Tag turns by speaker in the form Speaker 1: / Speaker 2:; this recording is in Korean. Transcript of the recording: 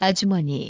Speaker 1: 아주머니